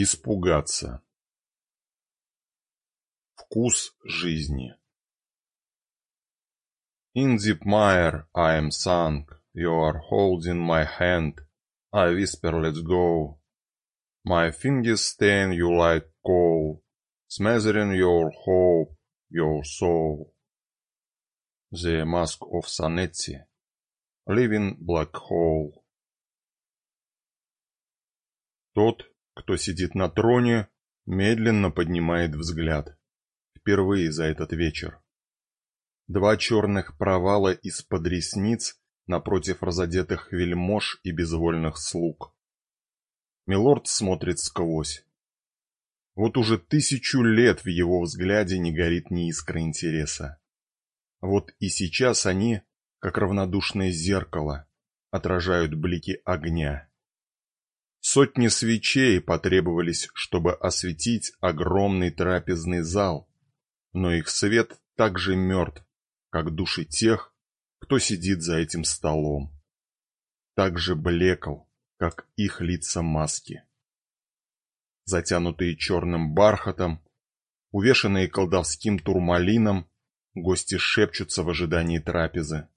Испугаться. Вкус жизни. In deep mire I am sunk, you are holding my hand, I whisper let's go. My fingers stain you like coal, smothering your hope, your soul. The Mask of Sanetti, Living Black Hole. Тот, кто сидит на троне, медленно поднимает взгляд. Впервые за этот вечер. Два черных провала из-под ресниц напротив разодетых вельмож и безвольных слуг. Милорд смотрит сквозь. Вот уже тысячу лет в его взгляде не горит ни искры интереса. Вот и сейчас они, как равнодушное зеркало, отражают блики огня. Сотни свечей потребовались, чтобы осветить огромный трапезный зал, но их свет так же мертв, как души тех, кто сидит за этим столом. Так же блекл, как их лица маски. Затянутые черным бархатом, увешанные колдовским турмалином, гости шепчутся в ожидании трапезы.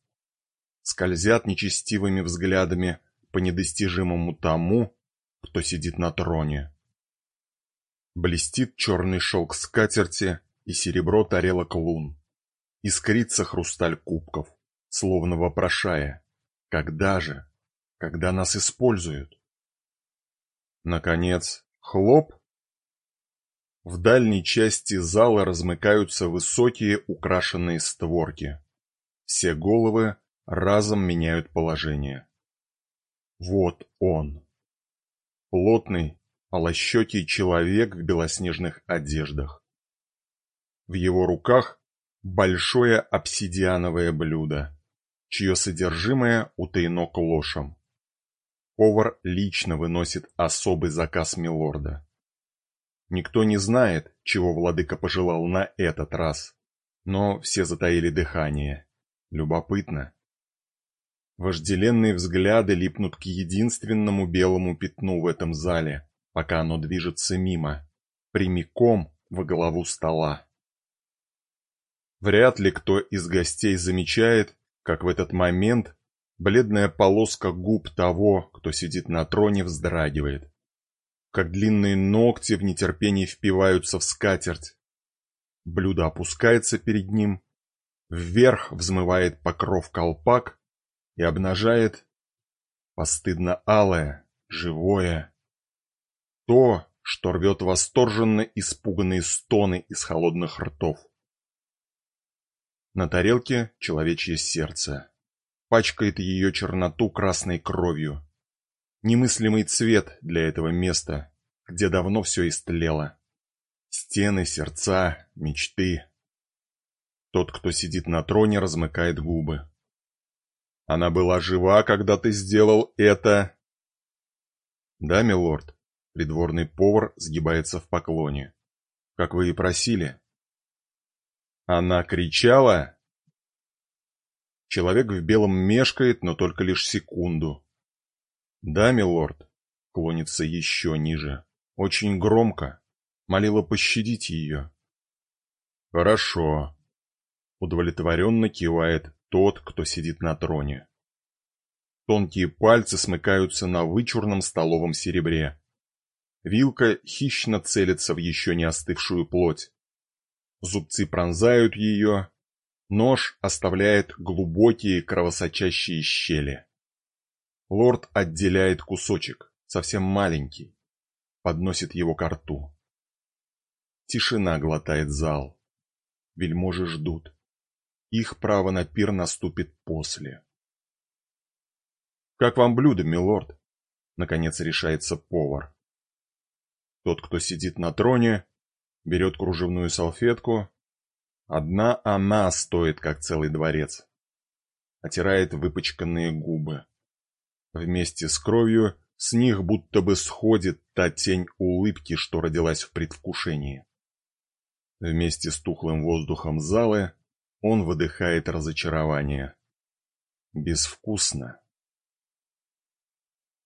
Скользят нечестивыми взглядами по недостижимому тому, кто сидит на троне. Блестит черный шелк скатерти и серебро тарелок лун. Искрится хрусталь кубков, словно вопрошая, когда же, когда нас используют? Наконец, хлоп. В дальней части зала размыкаются высокие украшенные створки. Все головы разом меняют положение. Вот он. Плотный, полощекий человек в белоснежных одеждах. В его руках большое обсидиановое блюдо, чье содержимое утаено клошем. Повар лично выносит особый заказ милорда. Никто не знает, чего владыка пожелал на этот раз, но все затаили дыхание. Любопытно. Вожделенные взгляды липнут к единственному белому пятну в этом зале, пока оно движется мимо, прямиком во голову стола. Вряд ли кто из гостей замечает, как в этот момент бледная полоска губ того, кто сидит на троне, вздрагивает. Как длинные ногти в нетерпении впиваются в скатерть. Блюдо опускается перед ним, вверх взмывает покров колпак, и обнажает постыдно-алое, живое, то, что рвет восторженно испуганные стоны из холодных ртов. На тарелке человечье сердце, пачкает ее черноту красной кровью. Немыслимый цвет для этого места, где давно все истлело. Стены, сердца, мечты. Тот, кто сидит на троне, размыкает губы. Она была жива, когда ты сделал это. Да, милорд. Придворный повар сгибается в поклоне. Как вы и просили. Она кричала? Человек в белом мешкает, но только лишь секунду. Да, милорд. Клонится еще ниже. Очень громко. Молила пощадить ее. Хорошо. Удовлетворенно кивает тот, кто сидит на троне. Тонкие пальцы смыкаются на вычурном столовом серебре. Вилка хищно целится в еще не остывшую плоть. Зубцы пронзают ее, нож оставляет глубокие кровосочащие щели. Лорд отделяет кусочек, совсем маленький, подносит его к рту. Тишина глотает зал. Вельможи ждут. Их право на пир наступит после. «Как вам блюдо, милорд?» Наконец решается повар. Тот, кто сидит на троне, берет кружевную салфетку. Одна она стоит, как целый дворец. Отирает выпачканные губы. Вместе с кровью с них будто бы сходит та тень улыбки, что родилась в предвкушении. Вместе с тухлым воздухом залы он выдыхает разочарование. Безвкусно.